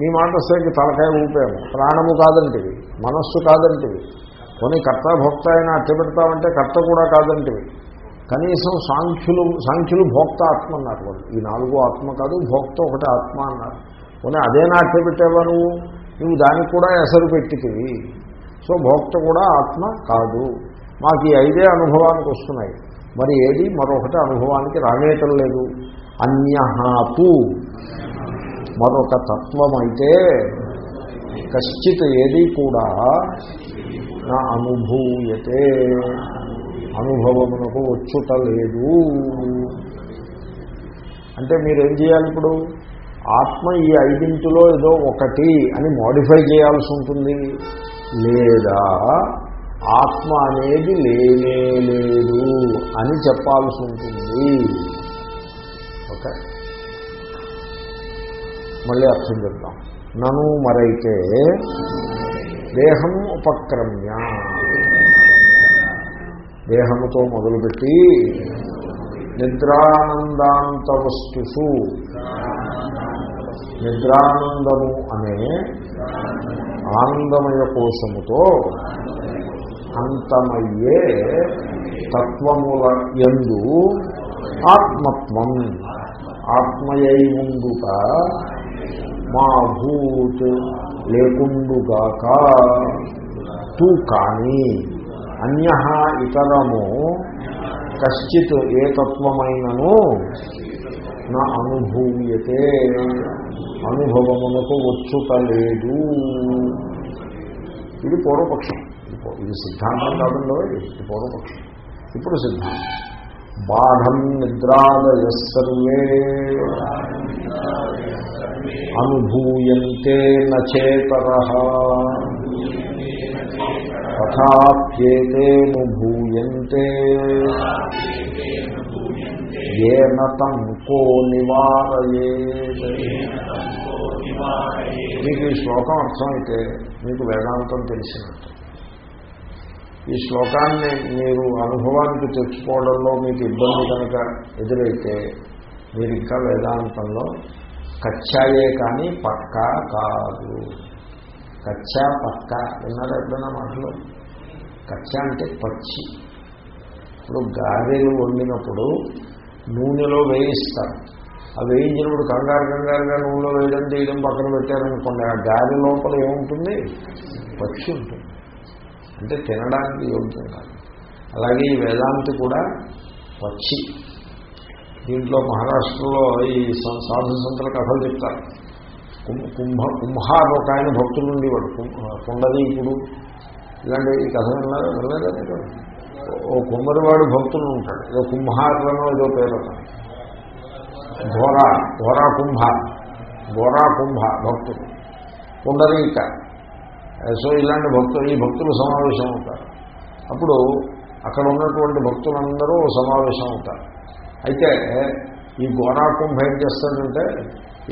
నీ మాట వస్తే తలకాయ ఊపాము. ప్రాణము కాదంటివి. మనస్సు కాదంటివి. కొన్ని కర్త భోక్త అయినా అట్ట పెడతామంటే కర్త కూడా కాదంటివి. కనీసం సాంఖ్యులు సాంఖ్యులు భోక్త ఆత్మ అన్నారు వాళ్ళు. ఈ నాలుగు ఆత్మ కాదు భోక్త ఒకటి ఆత్మ అన్నారు. పోనీ అదే నాట్య పెట్టావా నువ్వు? నువ్వు దానికి కూడా ఎసరు పెట్టితివి. సో భోక్త కూడా ఆత్మ కాదు. మాకు ఈ ఐదే అనుభవానికి వస్తున్నాయి. మరి ఏది? మరొకటి అనుభవానికి రానేయటం లేదు. అన్యహాపు మరొక తత్వం అయితే కశ్చిత్ ఏది కూడా నా అనుభూయతే. అనుభవమునకు వచ్చుట లేదు అంటే మీరేం చేయాలి ఇప్పుడు? ఆత్మ ఈ ఐదింటిలో ఏదో ఒకటి అని మోడిఫై చేయాల్సి ఉంటుంది. లేదా ఆత్మ అనేది లేనే లేదు అని చెప్పాల్సి ఉంటుంది. ఓకే మళ్ళీ అర్థం చెప్తాం నను మరైతే దేహం ఉపక్రమ్య. దేహముతో మొదలుపెట్టి నిద్రానందాంత వస్తుసు నిద్రానందము అనే ఆనందమయ కోశముతో అంతమయ్యే తత్వముల ఎందు ఆత్మత్వం. ఆత్మయై ఉండుట మా భూత్ లేకుండుగాక తూ కానీ అన్య ఇతరము కశ్చిత్ ఏ తత్వమైనను నా అనుభూయతే అనుభవమునకు వచ్చుటలేదు. ఇది పూర్వపక్షం. ఇది సిద్ధాంతం కాదంలో ఇది పూర్వపక్షం. ఇప్పుడు సిద్ధాంతం. బాధం నిద్రాదయ సర్వే. అనుభూయంతే నేతర తథాప్యేతేనుభూయంతే. ఏన తం కో నివారయే. మీకు ఈ శ్లోకం అర్థమైతే మీకు వేదాంతం తెలిసినట్టు. ఈ శ్లోకాన్ని మీరు అనుభవానికి తెచ్చుకోవడంలో మీకు ఇబ్బంది కనుక ఎదురైతే మీరు ఇంకా వేదాంతంలో కచ్చాయే కానీ పక్కా కాదు. కచ్చా పక్కా విన్నారా ఎప్పుడైనా మాటలు? కచ్చా అంటే పచ్చి. ఇప్పుడు గారెలు వండినప్పుడు నూనెలో వేయిస్తారు. ఆ వేయించినప్పుడు కంగారు కంగారుగా నూనెలో వేయడం తీయడం పక్కన పెట్టారనుకోండి ఆ గాలి లోపల ఏముంటుంది? పచ్చి ఉంటుంది. అంటే తినడానికి యోగ్యం కాదు. అలాగే ఈ వేదాంతి కూడా పచ్చి దీంట్లో మహారాష్ట్రలో ఈ సాధు సంతుల కథలు చెప్తారు. కుంభ కుంభార్ ఒక ఆయన భక్తులు ఉండేవాడు. కుండదీపుడు. ఇలాంటి ఈ కథ విన్నారా? వినలేదా ఓ కుమ్మరివాడు భక్తులు ఉంటాడు. ఏదో కుంభార్లను ఏదో పేరు ఘోరా ఘోరా కుంభ ఘోరా కుంభ భక్తులు కుండరీక Uh, సో ఇలాంటి భక్తులు ఈ భక్తులు సమావేశం అవుతారు. అప్పుడు అక్కడ ఉన్నటువంటి భక్తులందరూ సమావేశం అవుతారు. అయితే ఈ గోనా కుంభ ఏం చేస్తాడంటే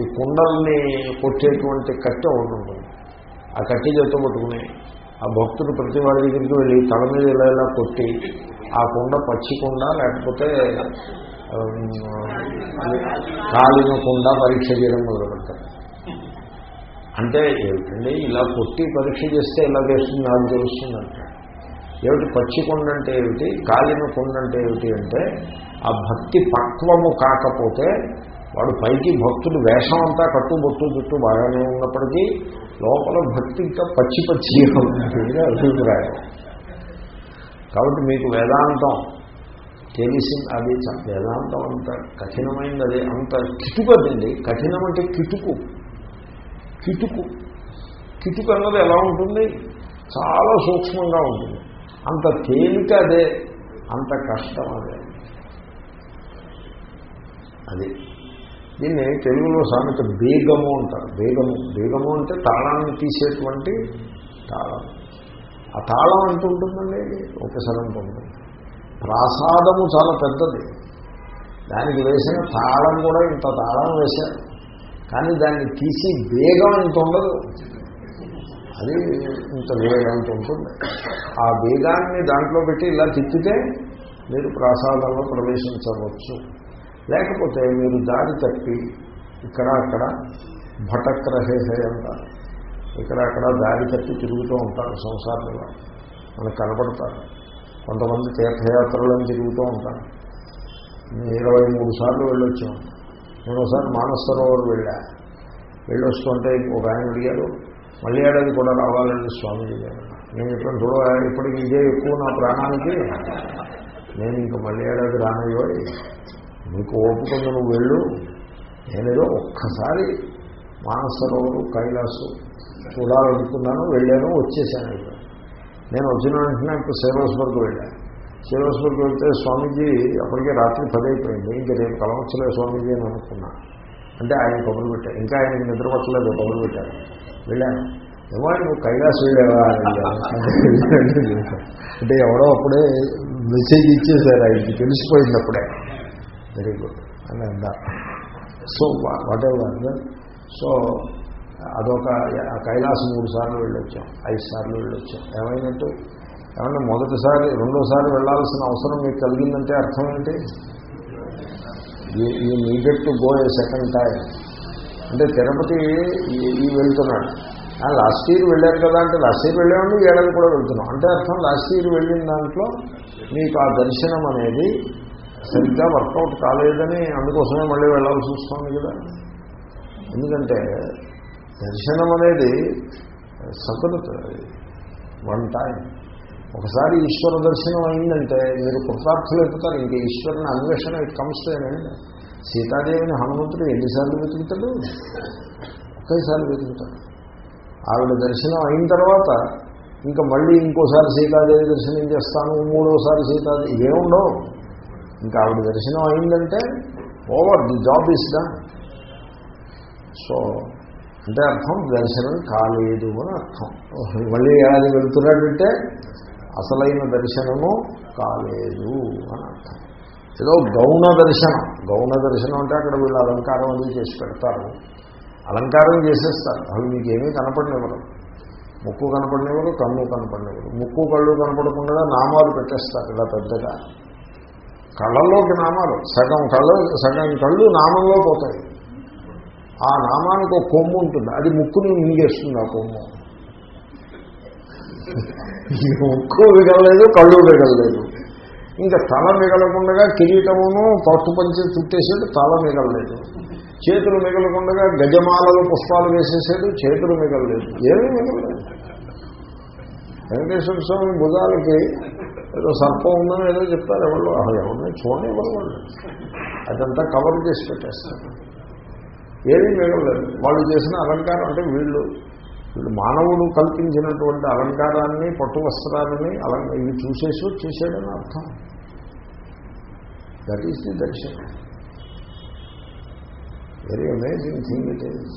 ఈ కుండల్ని కొట్టేటువంటి కట్టె ఒకటి ఉంటుంది. ఆ కట్టె చేత పట్టుకుని ఆ భక్తుడు ప్రతి వాడి దగ్గరికి వెళ్ళి తల మీద ఇలా కొట్టి ఆ కుండ పచ్చి కుండ లేకపోతే um, కాలిన కుండ పరీక్ష చేయడం మొదలు పెడతారు అంటే ఏమిటండి? ఇలా కొట్టి పరీక్ష చేస్తే ఇలా చేస్తుంది? నాకు తెలుస్తుంది అంటాడు ఏమిటి? పచ్చి కొండ అంటే ఏమిటి? కాలిన కొండ అంటే ఏమిటి అంటే ఆ భక్తి పక్వము కాకపోతే వాడు పైకి భక్తుడు వేషం అంతా కట్టు బొట్టు చుట్టూ బాగానే ఉన్నప్పటికీ లోపల భక్తి ఇంకా పచ్చి పచ్చి అభిప్రాయం. కాబట్టి మీకు వేదాంతం తెలిసి అది వేదాంతం అంత కఠినమైనది అది అంత కిటుకదండి కఠినం అంటే కిటుకు. కిటుకు. కిటుకు అన్నది ఎలా ఉంటుంది? చాలా సూక్ష్మంగా ఉంటుంది. అంత తేలిక అదే అంత కష్టం అదే. అది. దీన్ని తెలుగులో సామెత బేగము అంటారు. బేగము బేగము అంటే తాళాన్ని తీసేటువంటి తాళం. ఆ తాళం ఎంత ఉంటుందండి? ఒకసారి ఉంటుంది ప్రాసాదము చాలా పెద్దది. దానికి వేసిన తాళం కూడా ఇంత తాళం వేశారు. కానీ దాన్ని తీసి వేగం ఇంత ఉండదు. అది ఇంత వేగం ఉంటుంది. ఆ వేగాన్ని దాంట్లో పెట్టి ఇలా తిప్పితే మీరు ప్రసాదంలో ప్రవేశించవచ్చు. లేకపోతే మీరు దారి తప్పి ఇక్కడ అక్కడ భటక్రహేహే అంటారు. ఇక్కడ అక్కడ దారి తప్పి తిరుగుతూ ఉంటారు సంసారంలో. మనకు కనపడతారు. కొంతమంది తీర్థయాత్రలను తిరుగుతూ ఉంటారు. ఇరవై మూడు సార్లు వెళ్ళొచ్చాం. నేను ఒకసారి మానసరోవర్ వెళ్ళా. వెళ్ళొస్తుంటే ఒక ఆయన అడిగారు మళ్ళీ ఏడాది కూడా రావాలండి స్వామీజీ గారు నేను చెప్పాను చూడ ఇప్పటికి ఇదే ఎక్కువ నా ప్రాణానికి. నేను ఇంక మళ్ళీ ఏడాది రానయ్యో నీకు ఓపుకుంది నువ్వు వెళ్ళు. నేనేదో ఒక్కసారి మానసరోవరు కైలాసు చూడాలనుకున్నాను వెళ్ళాను వచ్చేసాను. నేను వచ్చిన వెంటనే ఇప్పుడు సేవస్బర్గ్ వెళ్ళాను సేవస్బర్గ్ వెళ్తే స్వామీజీ అప్పటికే రాత్రి పది అయిపోయింది ఇంకా రేపు కలవచ్చలే స్వామీజీ అని అనుకున్నా. అంటే ఆయన కబురు పెట్టారు. ఇంకా ఆయనకి నిద్రపట్టలేదు కబురు పెట్టారు. వెళ్ళాను. ఏమో నువ్వు కైలాస్ వెళ్ళావా అంటే ఎవడో అప్పుడే మెసేజ్ ఇచ్చేసారు ఆయనకి తెలిసిపోయింది అప్పుడే వెరీ గుడ్ అని అందా సో వాట్ ఎవర్ సో అదొక కైలాసం మూడు సార్లు వెళ్ళొచ్చాం. ఐదు సార్లు వెళ్ళొచ్చాం. ఏమైనట్టు? ఏమన్నా మొదటిసారి రెండోసారి వెళ్ళాల్సిన అవసరం మీకు కలిగిందంటే అర్థం ఏంటి? He needed to go a second time అంటే తిరుపతి ఈ- వెళ్తున్నాడు. లాస్ట్ ఇయర్ వెళ్ళారు కదా అంటే లాస్ట్ ఇయర్ వెళ్ళామండి ఈ ఏడాది కూడా వెళ్తున్నాం. అంటే అర్థం లాస్ట్ ఇయర్ వెళ్ళిన దాంట్లో మీకు ఆ దర్శనం అనేది సరిగ్గా వర్కౌట్ కాలేదని అందుకోసమే మళ్ళీ వెళ్ళాల్సి వస్తుంది కదా. ఎందుకంటే దర్శనం అనేది సకృత వన్ టైం ఒకసారి ఈశ్వర దర్శనం అయిందంటే మీరు కృతార్థులు ఎక్కుతారు ఇంక ఈశ్వరుని అన్వేషణ ఇట్ కమ్స్ సీతాదేవిని హనుమంతుడు ఎన్నిసార్లు వెతుకుతాడు? ఒకేసారి వెతుకుతాడు. ఆవిడ దర్శనం అయిన తర్వాత ఇంకా మళ్ళీ ఇంకోసారి సీతాదేవి దర్శనం చేస్తాను మూడోసారి సీతాదేవి ఏముండవు ఇంకా ఆవిడ దర్శనం అయిందంటే over the job is done. So అంటే అర్థం దర్శనం కాలేదు అని అర్థం. మళ్ళీ ఏడాది వెళ్తున్నాడంటే అసలైన దర్శనము కాలేదు అని అర్థం. ఏదో గౌణ దర్శనం. గౌణ దర్శనం అంటే అక్కడ వీళ్ళు అలంకారం అది చేసి పెడతారు. అలంకారం చేసేస్తారు. అవి మీకేమీ కనపడినివ్వరు. ముక్కు కనపడినివ్వరు కన్ను కనపడినివ్వరు. ముక్కు కళ్ళు కనపడకుండా నామాలు పెట్టేస్తారు ఇలా పెద్దగా. కళ్ళల్లోకి నామాలు. సగం కళ్ళు సగం కళ్ళు నామంలో పోతాయి. ఆ నామానికి ఒక కొమ్ము ఉంటుంది. అది ముక్కుని మింగేస్తుంది ఆ కొమ్ము. ముక్కు మిగలలేదు కళ్ళు మిగలలేదు ఇంకా తల మిగలకుండా కిరీటమును పట్టు పంచి చుట్టేసాడు తల మిగలలేదు చేతులు మిగలకుండా గజమాలలు పుష్పాలు వేసేసాడు చేతులు మిగలలేదు. ఏమీ మిగలలేదు. వెంకటేశ్వర స్వామి భుజాలకి ఏదో సర్పం ఉందని ఏదో చెప్తారు ఎవరు. అసలు ఎవరిని చూడని వాళ్ళు. అదంతా కవర్ చేసి పెట్టేస్తారు. ఏమీ మిగలలేదు. వాళ్ళు చేసిన అలంకారం అంటే వీళ్ళు వీళ్ళు మానవుడు కల్పించినటువంటి అలంకారాన్ని పట్టు వస్త్రాలని అలం ఇవి చూసేసి వచ్చేసాడని అర్థం. That is the darshanam very amazing thing it is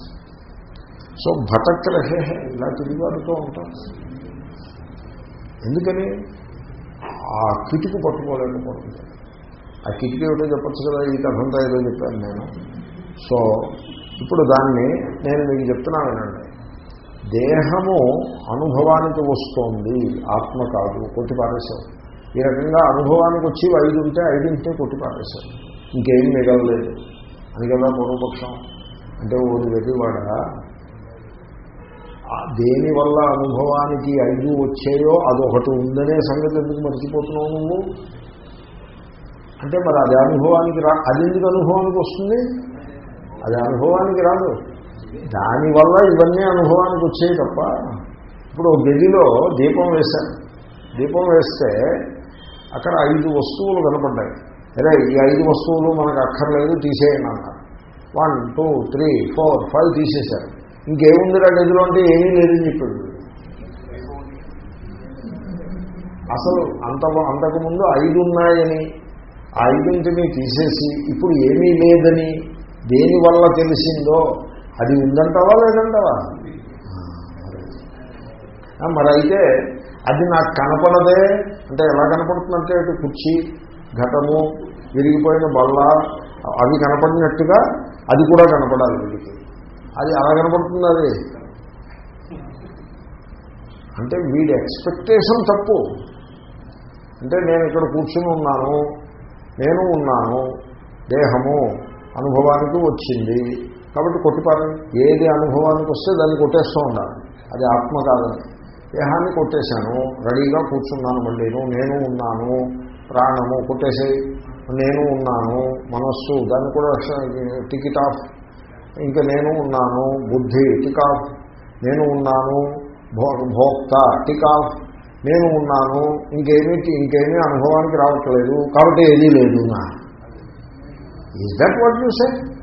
so భటగ్రహే ఇలా తిరిగాడుతూ ఉంటాం. ఎందుకని? ఆ కిటుకు పట్టుకోలేకపోతుంది. ఆ కిటికీ ఏమిటో చెప్పచ్చు కదా ఈ కథంతా ఏదో చెప్పాను నేను. సో ఇప్పుడు దాన్ని నేను మీకు చెప్తున్నాను వినండి. దేహము అనుభవానికి వస్తోంది. ఆత్మ కాదు కొట్టి పారేశావు ఈ రకంగా అనుభవానికి వచ్చి ఐదు ఉంటే ఐదింటే కొట్టి పారేశావు ఇంకేం మిగలలేదు. అని కదా పూర్వపక్షం. అంటే ఓడి వెర్రివాడ దేని వల్ల అనుభవానికి ఐదు వచ్చాయో అదొకటి ఉందనే సంగతి ఎందుకు మర్చిపోతున్నావు నువ్వు? అంటే మరి అది అనుభవానికి రా అది ఎందుకు అనుభవానికి వస్తుంది? అది అనుభవానికి రాదు. దానివల్ల ఇవన్నీ అనుభవానికి వచ్చాయి తప్ప ఇప్పుడు గదిలో దీపం వేశాను దీపం వేస్తే అక్కడ ఐదు వస్తువులు కనపడ్డాయి. అరే ఈ ఐదు వస్తువులు మనకు అక్కర్లేదు తీసేయండి అన్నారు one two three four five తీసేశారు. ఇంకేముంది ఆ గదిలో అంటే ఏమీ లేదని చెప్పాడు. అసలు అంత అంతకుముందు ఐదు ఉన్నాయని ఆ ఐదింటిని తీసేసి ఇప్పుడు ఏమీ లేదని దేనివల్ల తెలిసిందో అది ఉందంటావా లేదంటావా? మరి అయితే అది నాకు కనపడదే. అంటే ఎలా కనపడుతుందంటే కుర్చీ ఘటము విరిగిపోయిన బల్ల అవి కనపడినట్టుగా అది కూడా కనపడాలి వీడికి అది అలా కనపడుతుంది అది? అంటే వీడి ఎక్స్పెక్టేషన్ తప్పు. అంటే నేను ఇక్కడ కూర్చుని ఉన్నాను నేను ఉన్నాను దేహము అనుభవానికి వచ్చింది. కాబట్టి కొట్టిపారు ఏది అనుభవానికి వస్తే దాన్ని కొట్టేస్తూ ఉండాలి అది ఆత్మ కాదని. దేహాన్ని కొట్టేశాను. రెడీగా కూర్చున్నాను మళ్ళీను. నేను ఉన్నాను. ప్రాణము కొట్టేసి నేను ఉన్నాను. మనస్సు. దాన్ని కూడా టికెట్ ఆఫ్. ఇంకా నేను ఉన్నాను. బుద్ధి టిక్ ఆఫ్. నేను ఉన్నాను. భోక్త టిక్ ఆఫ్. నేను ఉన్నాను. ఇంకేమీ ఇంకేమీ అనుభవానికి రావట్లేదు. కాబట్టి ఏదీ లేదు నా. Is that what you say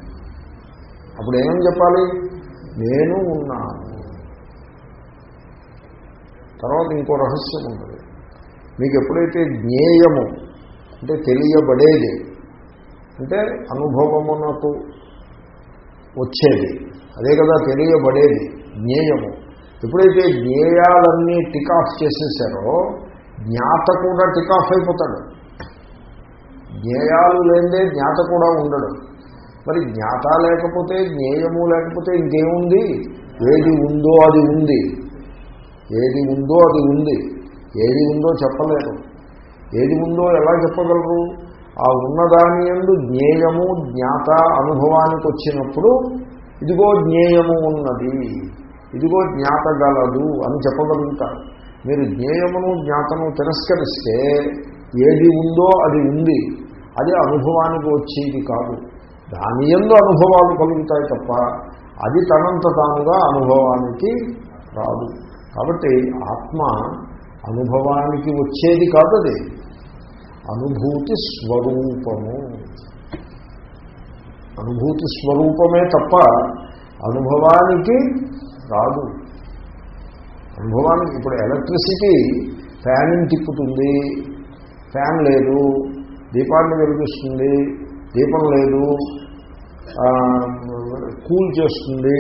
అప్పుడు ఏమని చెప్పాలి? నేను ఉన్నాను. తర్వాత ఇంకో రహస్యం ఉంటుంది. మీకు ఎప్పుడైతే జ్ఞేయము అంటే తెలియబడేది అంటే అనుభవమునకు వచ్చేది అదే కదా తెలియబడేది జ్ఞేయము. ఎప్పుడైతే జ్ఞేయాలన్నీ టికాఫ్ చేసేసారో జ్ఞాత కూడా టికాఫ్ అయిపోతాడు. జ్ఞేయాలు లేదే జ్ఞాత కూడా ఉండడు. మరి జ్ఞాత లేకపోతే జ్ఞేయము లేకపోతే ఇంకేముంది? ఏది ఉందో అది ఉంది. ఏది ఉందో అది ఉంది. ఏది ఉందో చెప్పలేరు ఏది ఉందో ఎలా చెప్పగలరు? ఆ ఉన్నదాని ఎందు జ్ఞేయము జ్ఞాత అనుభవానికి వచ్చినప్పుడు ఇదిగో జ్ఞేయము ఉన్నది. ఇదిగో జ్ఞాత గలదు అని చెప్పగలుగుతారు. మీరు జ్ఞేయమును జ్ఞాతను తిరస్కరిస్తే ఏది ఉందో అది ఉంది. అది అనుభవానికి వచ్చేది కాదు. దాని ఎందు అనుభవాలు కలుగుతాయి తప్ప అది తనంత తానుగా అనుభవానికి రాదు. కాబట్టి ఆత్మ అనుభవానికి వచ్చేది కాదు అది. అనుభూతి స్వరూపము. అనుభూతి స్వరూపమే తప్ప అనుభవానికి రాదు. అనుభవానికి ఇప్పుడు ఎలక్ట్రిసిటీ ఫ్యాన్ తిప్పుతుంది. ఫ్యాన్ లేదు. దీపాన్ని వెలిగిస్తుంది. దీపం లేదు. కూల్ చేస్తుంది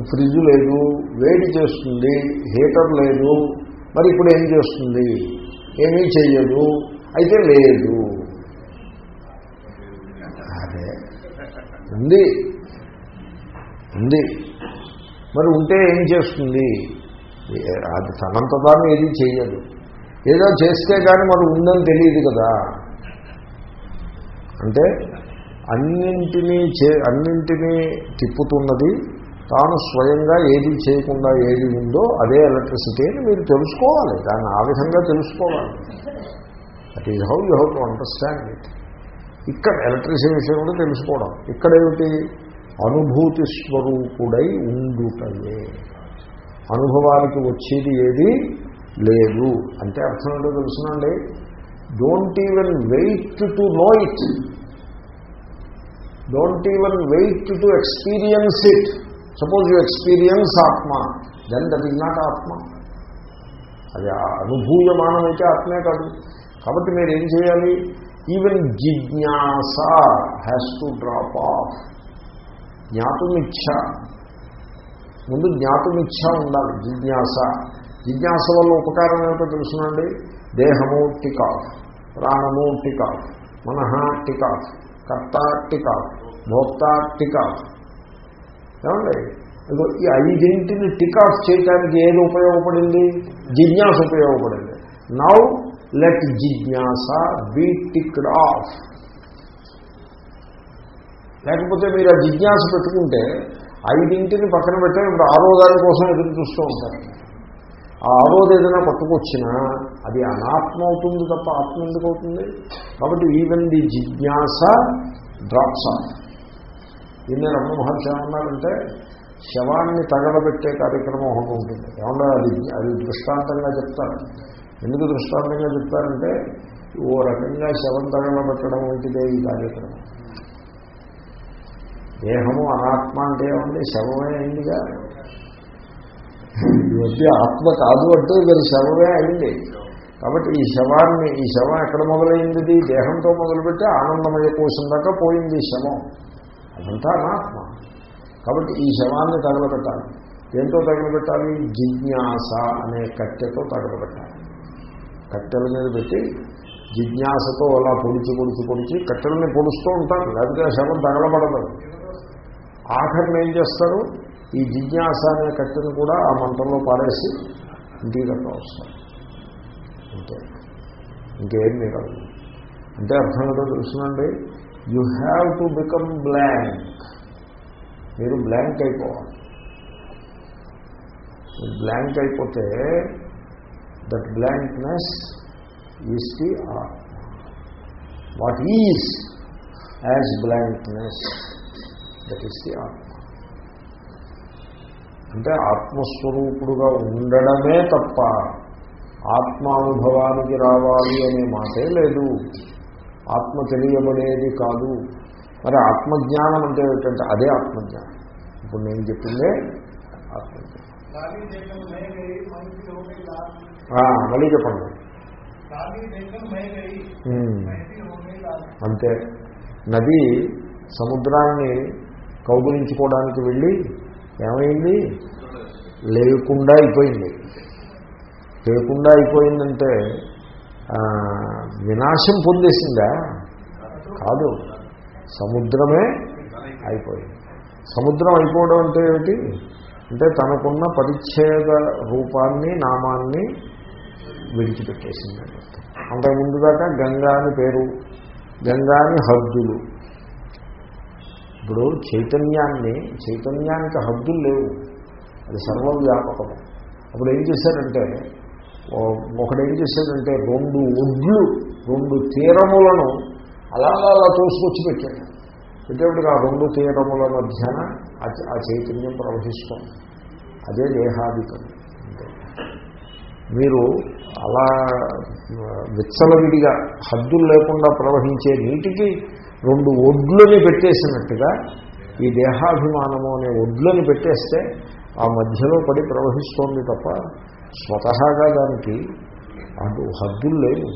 ఫ్రిడ్జ్ లేదు వేడి చేస్తుంది హీటర్ లేదు మరి ఇప్పుడు ఏం చేస్తుంది? ఏమీ చెయ్యదు అయితే లేదు. అదే. ఉంది. ఉంది. మరి ఉంటే ఏం చేస్తుంది? అది తనంత దాన్ని ఏది చేయదు ఏదో చేస్తే కానీ మరి ఉందని తెలియదు కదా. అంటే అన్నింటినీ చే అన్నింటినీ తిప్పుతున్నది తాను స్వయంగా ఏది చేయకుండా ఏది ఉందో అదే ఎలక్ట్రిసిటీ అని మీరు తెలుసుకోవాలి. దాన్ని ఆ విధంగా తెలుసుకోవాలి. That is how you how to understand it ఇక్కడ ఎలక్ట్రిసిటీ విషయంలో తెలుసుకోవడం. ఇక్కడేమిటి అనుభూతి స్వరూపుడై ఉండుటయే. అనుభవానికి వచ్చేది ఏది? లేదు. అంటే అర్థం ఏంటో తెలుసునండి. Don't even wait to know it don't even wait to experience it suppose you experience atma then that is not atma అది అనుభూయమానం అనుభూయమానమైతే ఆత్మే కాదు. కాబట్టి మీరు ఏం చేయాలి? Even jijnasa has to drop off జ్ఞాతుమిచ్ఛ. ముందు జ్ఞాతుమిచ్ఛ ఉండాలి జిజ్ఞాస. జిజ్ఞాస వల్ల ఉపకారం ఏమిటో తెలుసునండి? దేహము టికాఫ్ ప్రాణము టికాఫ్ మనహ టికాఫ్. కర్త కాదు భోక్త కాదు ఏమండి? ఇదిగో ఈ ఐదింటిని టిక్ ఆఫ్ చేయడానికి ఏది ఉపయోగపడింది? జిజ్ఞాస ఉపయోగపడింది. Now let jijnasa be ticked off. లేకపోతే మీరు ఆ జిజ్ఞాస పెట్టుకుంటే ఐదింటిని పక్కన పెట్టే ఇప్పుడు ఆరో దాని కోసం ఎదురు చూస్తూ ఉంటారు. ఆ ఆరోది ఏదైనా పట్టుకొచ్చినా అది అనాత్మ అవుతుంది తప్ప ఆత్మ ఎందుకు అవుతుంది? కాబట్టి even the jijnasa drops off. దీన్ని రమణ మహర్షి ఏమన్నారంటే శవాన్ని తగలబెట్టే కార్యక్రమం ఒకటి ఉంటుంది. ఏమన్నా అది అది దృష్టాంతంగా చెప్తారు. ఎందుకు దృష్టాంతంగా చెప్తారంటే ఓ రకంగా శవం తగలబెట్టడం వంటిదే ఈ కార్యక్రమం. దేహము అనాత్మ అంటే ఏమండి? శవమే అయిందిగా. వచ్చి ఆత్మ కాదు అంటే వీరి శవమే అయింది. కాబట్టి ఈ శవాన్ని ఈ శవం ఎక్కడ మొదలైంది? దేహంతో మొదలుపెట్టి ఆనందమయ కోశం దాకా పోయింది ఈ శవం. అదంతా అనాత్మ. కాబట్టి ఈ శవాన్ని తగలబెట్టాలి. దేంతో తగలబెట్టాలి? జిజ్ఞాస అనే కట్టెతో తగలబెట్టాలి. కట్టెల మీద పెట్టి జిజ్ఞాసతో అలా పొడిచి పొడిచి పొడిచి కట్టెలని పొడుస్తూ ఉంటారు. లేకపోతే ఆ శవం తగలబడదు. ఆఖరిని ఏం చేస్తారు? ఈ జిజ్ఞాస అనే కట్టెను కూడా ఆ మంటల్లో పారేసి ఇంటికి దక్క వస్తారు అంతే. ఇంకేం మిగలదు. అంటే అర్థం ఏంటో తెలుసునండి? You have to become blank మీరు బ్లాంక్ అయిపోవాలి. మీరు బ్లాంక్ అయిపోతే that blankness is the atma what is as blankness that is the atma అంటే ఆత్మస్వరూపుడుగా ఉండడమే తప్ప ఆత్మానుభవానికి రావాలి అనే మాటే లేదు. ఆత్మ తెలియబడేది కాదు. మరి ఆత్మజ్ఞానం అంటే ఏంటంటే అదే ఆత్మజ్ఞానం. ఇప్పుడు నేను చెప్పిందే ఆత్మజ్ఞానం. మళ్ళీ చెప్పండి. అంతే. నది సముద్రాన్ని కౌగులించుకోవడానికి వెళ్ళి ఏమైంది? లేకుండా అయిపోయింది. లేకుండా అయిపోయిందంటే వినాశం పొందేసిందా? కాదు. సముద్రమే అయిపోయింది. సముద్రం అయిపోవడం అంటే ఏమిటి? అంటే తనకున్న పరిచ్ఛేద రూపాన్ని నామాన్ని విడిచిపెట్టేసింది. అంతకుముందు దాకా గంగా అని పేరు గంగా అని హద్దులు ఇప్పుడు చైతన్యాన్ని చైతన్యానికి హద్దులు లేవు. అది సర్వవ్యాపకము అప్పుడు ఏం చేశారంటే ఒకడు ఏం చేశాడంటే రెండు ఒడ్లు రెండు తీరములను అలా అలా తోసుకొచ్చి పెట్టాడు. పెట్టేప్పటికి ఆ రెండు తీరముల మధ్యన ఆ చైతన్యం ప్రవహిస్తుంది. అదే దేహాధికం మీరు అలా ఆ, విచ్చలవిడిగా హద్దులు లేకుండా ప్రవహించే నీటికి రెండు ఒడ్లని పెట్టేసినట్టుగా ఈ దేహాభిమానము అనే ఒడ్లని పెట్టేస్తే ఆ మధ్యలో పడి ప్రవహిస్తోంది తప్ప స్వతహాగా దానికి అటు హద్దులు లేవు.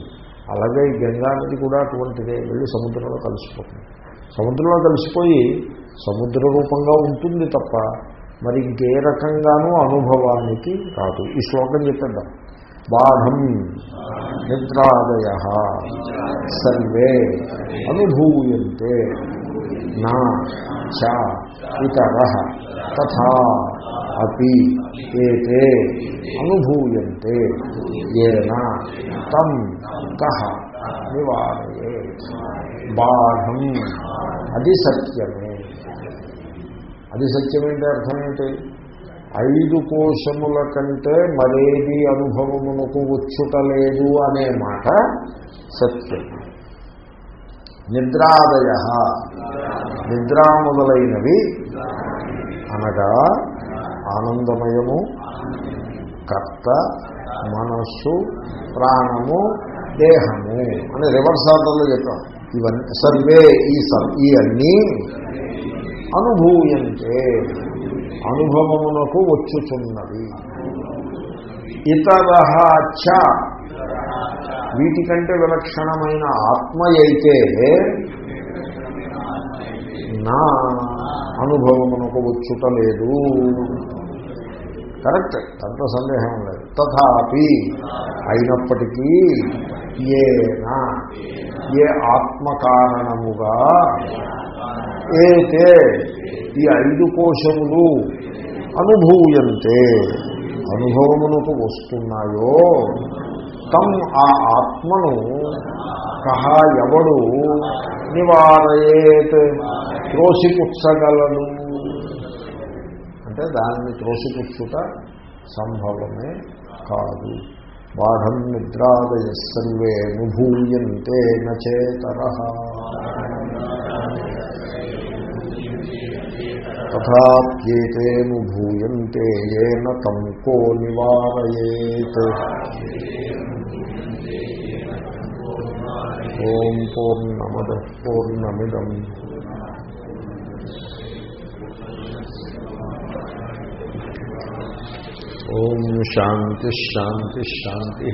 అలాగే ఈ గంగా నది కూడా అటువంటిదే. వెళ్ళి సముద్రంలో కలిసిపోతుంది. సముద్రంలో కలిసిపోయి సముద్ర రూపంగా ఉంటుంది తప్ప మరి ఇంకే రకంగానూ అనుభవానికి రాదు. ఈ శ్లోకం చెప్పేద్దాం. బాధం నిద్రాదయ సర్వే అనుభూయంతే నా చ ఇతర తథా అపి ఏతే అనుభూయంతే ఏనా తం కహ నివారయే. బాధం అది సత్యమే. అది సత్యమేంటే అర్థం ఏంటి? ఐదు కోశముల కంటే మరేది అనుభవమునకు వచ్చుటలేదు అనే మాట సత్యం. నిద్రాదయ. నిద్రా మొదలైనవి అనగా ఆనందమయము కర్త మనస్సు ప్రాణము దేహము అని రివర్స్ ఆర్డర్లో చెప్పాం. ఇవన్నీ సర్వే ఈ సర్ ఈ అన్నీ అనుభూయంతే. అనుభవమునకు వచ్చుచున్నది ఇతర చ. వీటికంటే విలక్షణమైన ఆత్మ అయితే నా అనుభవమునకు వచ్చుటలేదు. కరెక్ట్ దాంట్లో సందేహం లేదు. తథాపి అయినప్పటికీ ఏనా ఏ ఆత్మకారణముగా ఏతే ఈ ఐదు కోశములు అనుభూయంతే అనుభవమునకు వస్తున్నాయో తం ఆ ఆత్మను కహ ఎవడు నివారయేత్ త్రోసిపుచ్చగలను. అంటే దానిని త్రోసిపుచ్చుట సంభవమే కాదు. బాధం నిద్రాదయ సర్వే అనుభూయంతే నచేతర. తథాప్యేతేనుభూయంతే ఏన తం కో నివారయేత్. ఓం పూర్ణమద పూర్ణమిదం. ఓం శాంతి శాంతి శాంతి